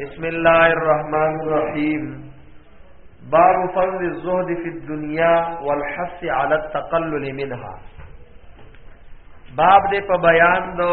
بسم الله الرحمن الرحيم باب فضل الزهد في الدنيا والحث على التقلل منها باب دې په بیان دو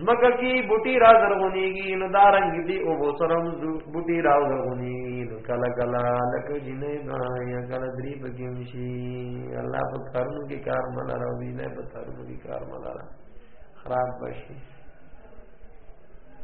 زمکه کی بوټي را زرغونیږي نو دا رنگ دی او بو سره بوټي را زرغونیږي نو کله کله لکه جنې دا یا کله درې بګیم شي الله په کارونو کې کار مل راوي نه په کارونو کې کار مل را خراب بشي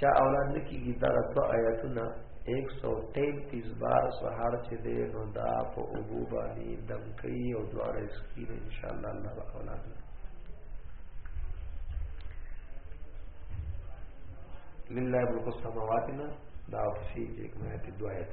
چا اولاد نکیږي دا د آیاتونه 133 بار سهار چې دی نو دا په ابو باندې دم کوي او دواره اسکی ان شاء الله الله به اولاد لله ملک السماوات نه دا فشي چې کومه ته دعایت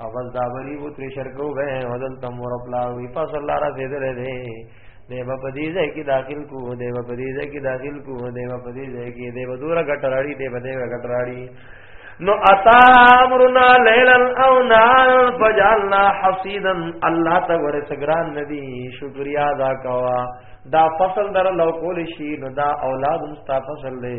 او بس دا بری وو تر شرکو غه ودل تم ور پلا وی پس الله را دې درې دې دیو په دې ځای کې داخل کو دیو په دې ځای کې داخل کو دیو په دې ځای کې دیو دور غټراړي دیو دیو غټراړي نو اتامرنا لیلا او نار فجعلنا حصیدا الله ته ور سګران ندی شکریا ادا کوا دا فصل در لو کول شي نو دا اولاد مستا فصل دی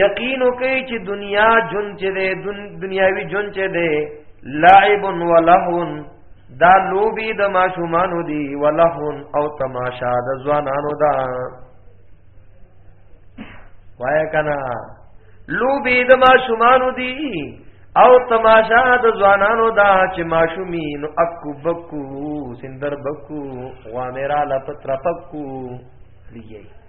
یقین وکي چې دنیا جون چې ده دنیاوی جون چې ده لعب و لهو دا لوبي د ماشومانو دي و لهو او تماشا د ځوانانو دا وای کنا لوبي د ماشومانو دي او تماشا د ځوانانو دا چې ماشومین اکو بکو سندر بکو غوامرا لپتر پکو لیږي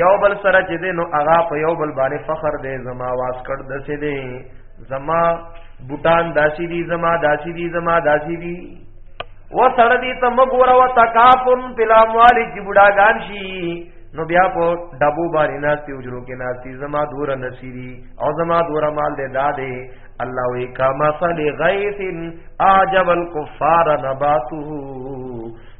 یو بل سره چې دینو اغا په یو بل باندې فخر دی زما واس کړ د سې دی زما بوتان داسي دي زما داسي دي زما داسي دي و سره دي ته مګور او تکافن پلام والی چې بډاګان شي نو بیا په ډبو باندې ناشتي اجرو کې ناشتي زما دور نصیری او زما دور مال دې دادې الله وی کما صلی غیث اعجب الکفار نباته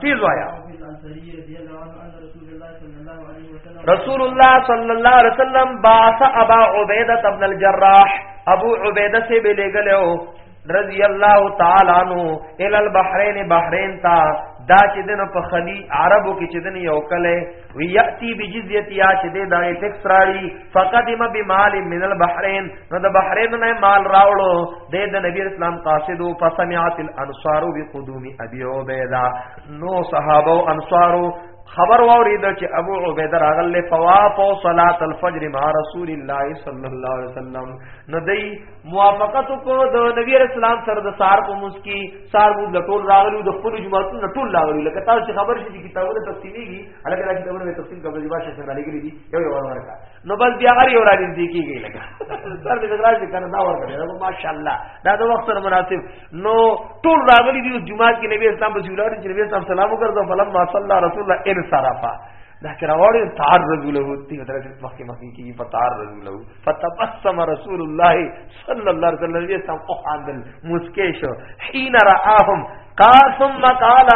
تیز وایا رسول الله صلی الله علیه وسلم باث ابا عبیده ابن الجراح ابو عبیده سے به لګلو رضی الله تعالی عنہ ال البحرین بحرین تا دا چې دنه په خلی عربو کې چې دنه یو کله ویاتی بجزیتیا چې دې دغه ټیکس راړي فقدم بمال من البحرین نو د بحرین نه مال راوړو دې د نبی اسلام قاصدو فسمعت الانصار بقدوم ابي عبیدا نو صحابه او انصارو خبر واورید چې ابو عبیده راغله فوا په صلات الفجر مع رسول الله صلی الله علیه وسلم نو دی موافقت کو د نبی رسول الله سره د سار په موس کی سار مو لټول راغلو د خپل جماعتونو لټول راغلو لکه تاسو چې خبر شې کتابونه تفصیلیږي الګ راځي کتابونه به تفصیل کوي چې باشه سره لګی دي یو یو ورکا نو بس بیا غری اور راځي دی کیږي لکه سر دې راځي کنه دا ورکړه ماشاءالله دا د وخت سره مناسب نو ټول راغلي دي جمعه کې نبی اسلام په جوړه چې نبی اسلام سلام وکړ فلم ما صلی الله رسول الله ان صرفا دا چې راوړی تعرض له دې تر دې مخکې مخکې کې په تعرض له فتبسم رسول الله صلی الله علیه وسلم یې سم او حاضر مسکه شو حين راهم قال ثم قال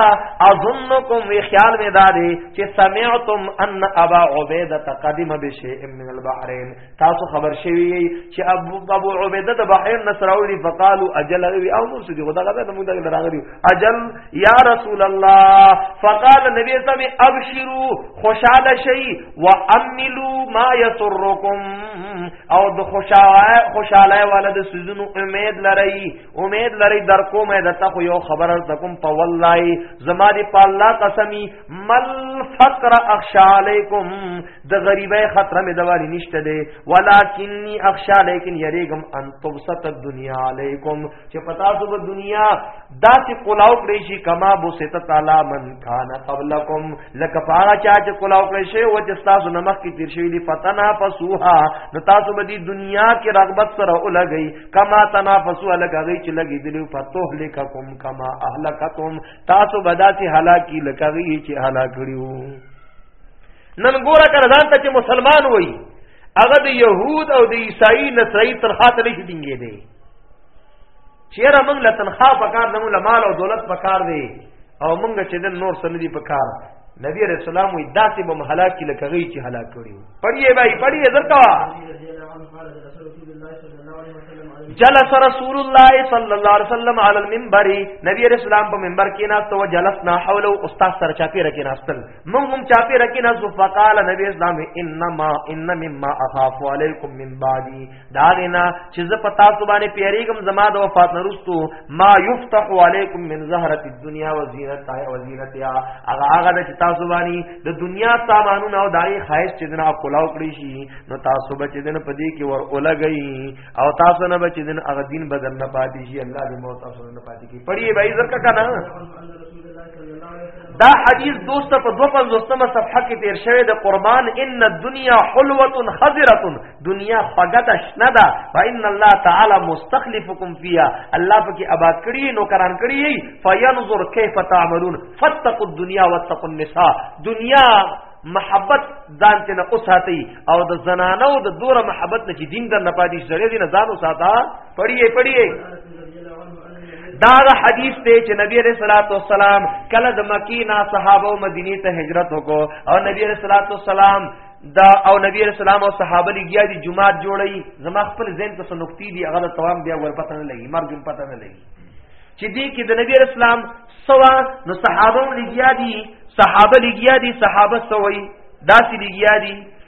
اظنكم خیال می دادی چې سمعتم ان ابا عبیده قدم بشیء من البحرین تاسو خبر شوی چې ابو ابو عبیده د بحرین نصراولی فقالو اجل وی او نور سدي خدا غدا موږ دغه راغلی اجل یا رسول الله فقال نبی صاحب ابشروا خوشاله شئ واملوا ما يسركم او د خوشاله خوشاله ولد سيزونو امید لرئ امید لرئ در کوم د تخو یو خبر تکم په والله زما دی په الله قسمی مل فقر اخشالیکم د غریبې خطر مې دواري نشته دی ولکنی اخشا لیکن یریګم ان تبسط الدنیا علیکم چې پتا سو په دنیا داسې کلاو کړی شي کما بو ست تعالی من کان قبلکم لکه پارا چا چې کلاو کړی شي و چې تاسو نمک کې تیر شوی دی فتنا فسوها نو تاسو به دې دنیا کې رغبت سره ولګي کما تنافسوا لګي چې لګي دلو فتوه لککم کما اهلکتم تاسو بداسي هلاکی لکه چې هلاک کړیو نن ګوره کنه ځان ته چې مسلمان وای هغه د يهود او د عیسائی نصرای تنخوا ته نشي دینګې دی چیرې موږ له تنخوا په کار نه موږ مال او دولت په کار دی او موږ چې د نور سن دي په کار نبی رسول الله وي داسې به هلاک کی لکه غي چې هلاک کړیو پڑھیے بھائی پڑھیے زرکا جلس رسول الله صلی الله علیه وسلم علی المنبر نبی رسول الله په منبر کې ناست او جلسنا حوله استاد سره چا پیره کې ناستل مونږ هم چا پیر کې نه سو فقال نبی اسلام انما ان مما اخاف علیکم من بعدی دا نه چې ز پتا سو باندې پیریګم زما د وفات نرستو ما یفتح علیکم من زهرت الدنیا و زینتها و زینتها هغه هغه د تاسو باندې د دنیا سامانونه او دای خواهش چې دنا کولاو کړی شي نو تاسو بچ دین په دې کې ور اولګی او تاسو نه بچ دین هغه دین بدل نه پاتې شي الله دې مو تاسو نه پاتې کی پڑھیے بھائی زکه کنه دا حدیث دوسته په 250مه صفحه کې تیر شوی د قربان ان الدنيا حلوه خضره دنیا خوږه ده شنه ده فإن الله تعالی مستخلفکم فيها الله پکې آباد کړی نو کران کړی فینظر کیف تعملون فتقوا الدنيا واتقوا النساء دنیا محبت ځان ته نه اوساتي او د زنانو د دوره محبت نه چې دین در نه پاتې شړې دي نه ځان اوساته پړیې پړیې دا دا حدیث ته چې نبی علیہ الصلوۃ والسلام کله د مکی نا صحابه او مدینه ته هجرت وکړو او نبی علیہ الصلوۃ والسلام دا او نبی علیہ السلام او صحابه لګیا دي جمعات جوړي زما خپل ذهن ته سنوکتی دي هغه توام بیا ور پته نه لګي مرګ پته نه لګي چې دې کې د نبی علیہ السلام سوا نو صحابه لګیا دي صحابه لګیا دي صحابه سوي داسې لګیا دي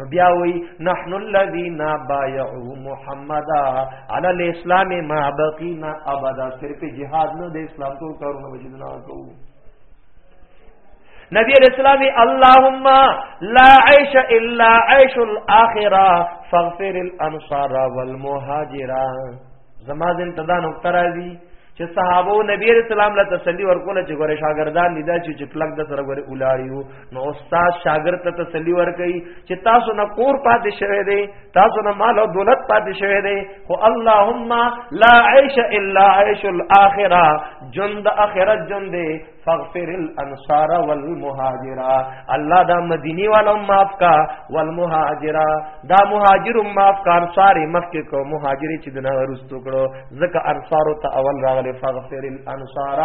نو بیا وی نحن الذين بايعوا محمدا على الاسلام ما بقينا ابدا صرف جهاد نو د اسلام تو کرو نو وجدنا کو نبی علیہ السلام اللهم لا عيش الا عيش الاخره فاغفر الانصار والمهاجرا زما زم تدا نقطه راځي چې صحابه نبی رسول الله له تسلی ورکول چې ګوره شاګردان لیدا چې چپلک د سره ګوره اولاریو نو استاد شاګرد ته تسلی ورکړي چې تاسو نه کور پاتې شوه دی تاسو نه مال او دولت پاتې شوه دی خو اللهم لا عيش الا عيش الاخره جند اخرت جند فاغفر الانصار والمهاجرا الله دا مدینی والو معاف کا والمهاجرا دا مهاجر معاف کا انصار مکه کو مهاجر چې دنا ورستو کړو زکه انصار ته اول راغله فاغفر الانصار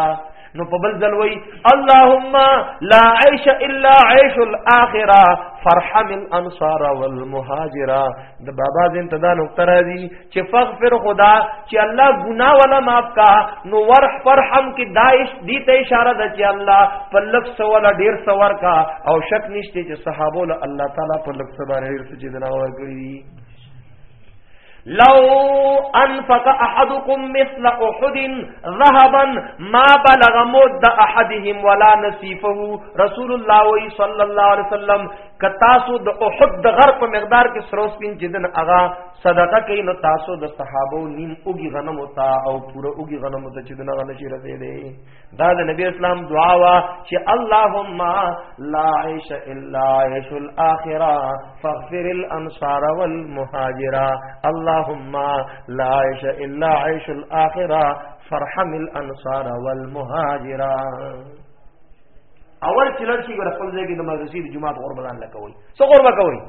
نو په بل ځل وای اللهم لا عيش الا عيش الاخره فرحم الانصار والمهاجرا د بابا زین تدا نو تر دي چې فغفر خدا چې الله ګنا ولا معاف کا نو ورح فرحم کې دایش دي ته اشاره ده چې الله په لک سوال ډیر سوار کا او شک نشته چې صحابه له الله تعالی په لک سوال ډیر څه چې دنا ورګړي لو انفق احدكم مثل احد ذهبا ما بلغ مد احدهم ولا نصيفه رسول الله صلى الله عليه وسلم کتاسو د احد د غر په مقدار کې سروس پین جدن اغا صدقه کوي نو تاسو د صحابه نیم اوګي غنم او تا او پوره اوګي غنم ته چې دغه نشي رسیدي دا د نبی اسلام دعا وا چې اللهم لا عيش الا عيش الاخره فاغفر الانصار والمهاجرا اللهم لا عيش الا عيش الاخره فرحم الانصار والمهاجرا اول چې لږ شي ګره خپل ځای کې د مدرسې د جماعت غربلان لکوي څو غربه کوي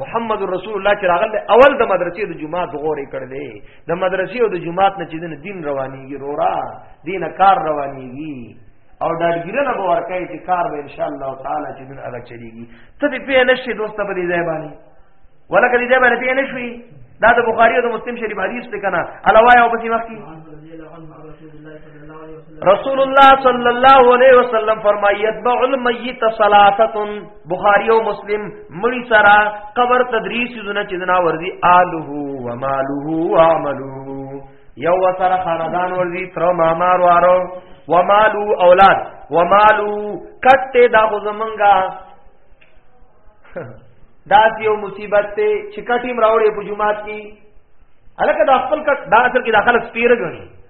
محمد رسول الله چې راغله اول د مدرسې د جمعه د غورې کړ دی د مدرسې او د جمعات نه چې دین دین روانيږي رورا دین کار روانيږي او ډاډګیره نه ورکای چې کار به ان شاء الله تعالی چې دین هغه چلیږي ته دې په نشي دوست په دې ځای باندې ولکه دې ځای باندې په نشي دا د بخاری او د مسلم شریف حدیث ته کنه علاوه او په دې وخت کې رسول الله صلی الله علیه وسلم فرمایي اتبع المیت صلاتۃ بخاری او مسلم مړی سرا قبر تدریس زونه چې دنا ورزي آله و ماله و عمله یو سره خاندان ورزي تر مامار وارو و مالو اولاد و مالو کټه دا خو زمونږه دا یو مصیبت ته چې کټیم راوړې په جمعات کې الکه دا خپل کټ دا اصل کې داخله سپیر غني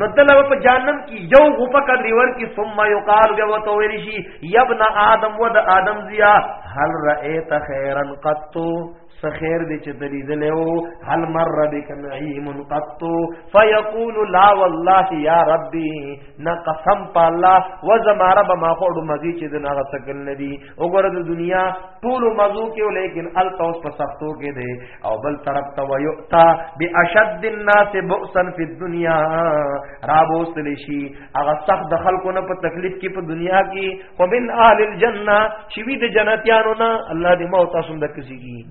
نو دلو په جانم کې یو غوپه کړی ورکی ثم یقال بیا وته ویل شي یبن آدم ود آدم زیا هل رأیت خیرا قط سخیر دې چې دلی دلو هل مر بک نعیم قط فیقول لا والله یا ربی نا قسم په الله و زما رب ما خو دې چې دنا غسکل ندی وګوره د دنیا ټول مزو کې ولیکن ال توس په سختو کې دی او بل طرف ته ويؤتا باشد الناس بؤسا فی الدنيا رابو سلیشی هغه سخت د خلکو نه په تکلیف کې په دنیا کې ومن اهل الجنه چې وی د جنتیانو نه الله دې موت اسوم د کسیږي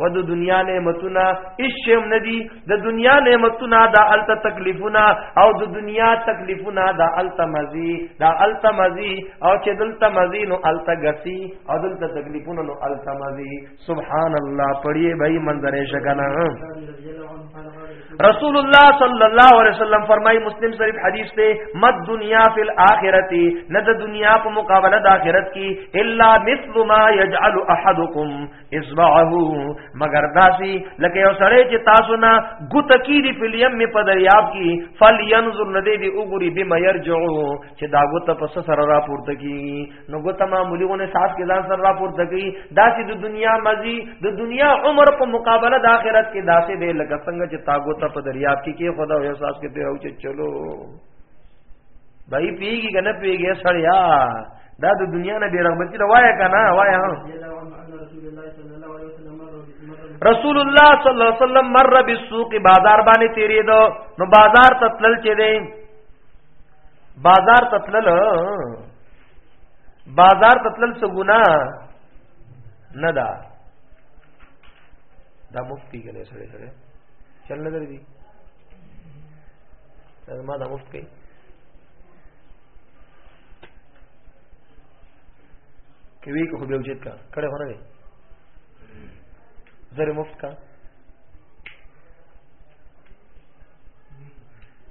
و د دنیا نعمتونه هیڅم ندي د دنیا نعمتونه دا الته تکلیفونه او د دنیا تکلیفونه دا الته مزي دا الته مزي او چې دلته مزي نو الته غسي او دلته تکلیفونه نو الته مزي سبحان الله پړې بھائی منظر شګنا رسول الله صلی الله علیه وسلم فرمای مسلم شریف حدیث ته مد دنیا فی الاخرته نه د دنیا په مقابله د اخرت کې الا مثل ما یجعل احدکم اصبعه مگر داسی لکه یو سړی چې تاسو نه ګوت کی دی فلیم می په دریاب کی فل ينظر ندی دی وګوري بما يرجعو چې دا ګوت پس سره را پورته کی نو ګوت معمولی غو نه صاف کې ځان سره را پورته کی داسی د دنیا مزي د دنیا عمر په مقابله د آخرت کې داسې دی لکه څنګه چې تا ګوت په دریاب کې کې خدا او احساس کې ته او چې چلو بای پیږي کنه پیږي سړیا دا د دنیا نه بیرغبتی دا وای کنه وای ها رسول الله صلی الله علیه وسلم مر بالسوق بازار باندې تیرې دو نو بازار تتلل چي دي بازار تتلل بازار تتلل څه ګنا نه دا دا مفتی کله سره سره چل نه درځي ما دا مفت کوي کې وی کو به وجود کا کړه ونه دی زره مفت کا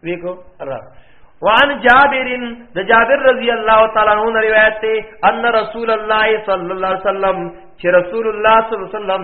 وی کو را وعن جابر د جابر رضی الله تعالی عنہ روایت ته ان رسول الله صلی الله علیه وسلم چې رسول الله صلی الله علیه وسلم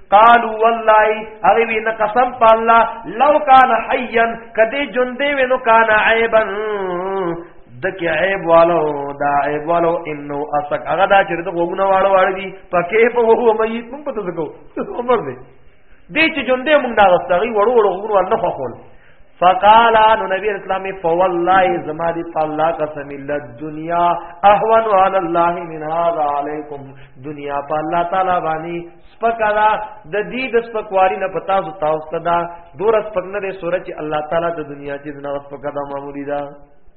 قالوا والله هغه وی نه قسم په الله لو کان حیا کدی جوندې وینو کان عیبا دکی عیب والو دا عیب والو انو اسک هغه دا چې د غوګونه والو واړ دي پکې په هو میت مونږ پته څه کو عمر دې دې چې جوندې مونږ دا غستغي وړو وړو غوګونه نه خو خول فقال ان نبی اسلام فوالله زما دی الله قسم الله دنیا اهون علی الله من هذا علیکم دنیا په الله تعالی باندې سپکدا د دې د سپکواری نه پتا سو تاسو ته دا دور سپکنه د سورج الله تعالی د دنیا چې نه سپکدا معمولی دا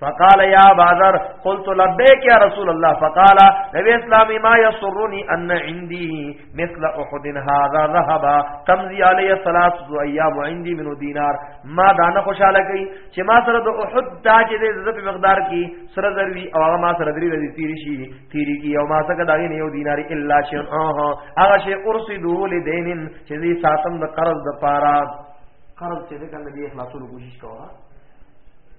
فقال يا بازر قلت لبيك يا رسول الله فقال نبي اسلام ما يسرني ان عندي مثل احد هذا ذهب تمضي عليه ثلاث ايام عندي من دينار ما دانه خوشاله کی چې ما سره د احد دا چې د عزت مقدار کی سره ضروری او هغه ما سره درې ورځې تیری شي تیری کی او ما سره دا نه یو دینار الا شي اه هغه شي ارسدو لدینن چې دې ساتم د قرض د پاره قرض چې د کنه دې اخلاصولو کوشش کوه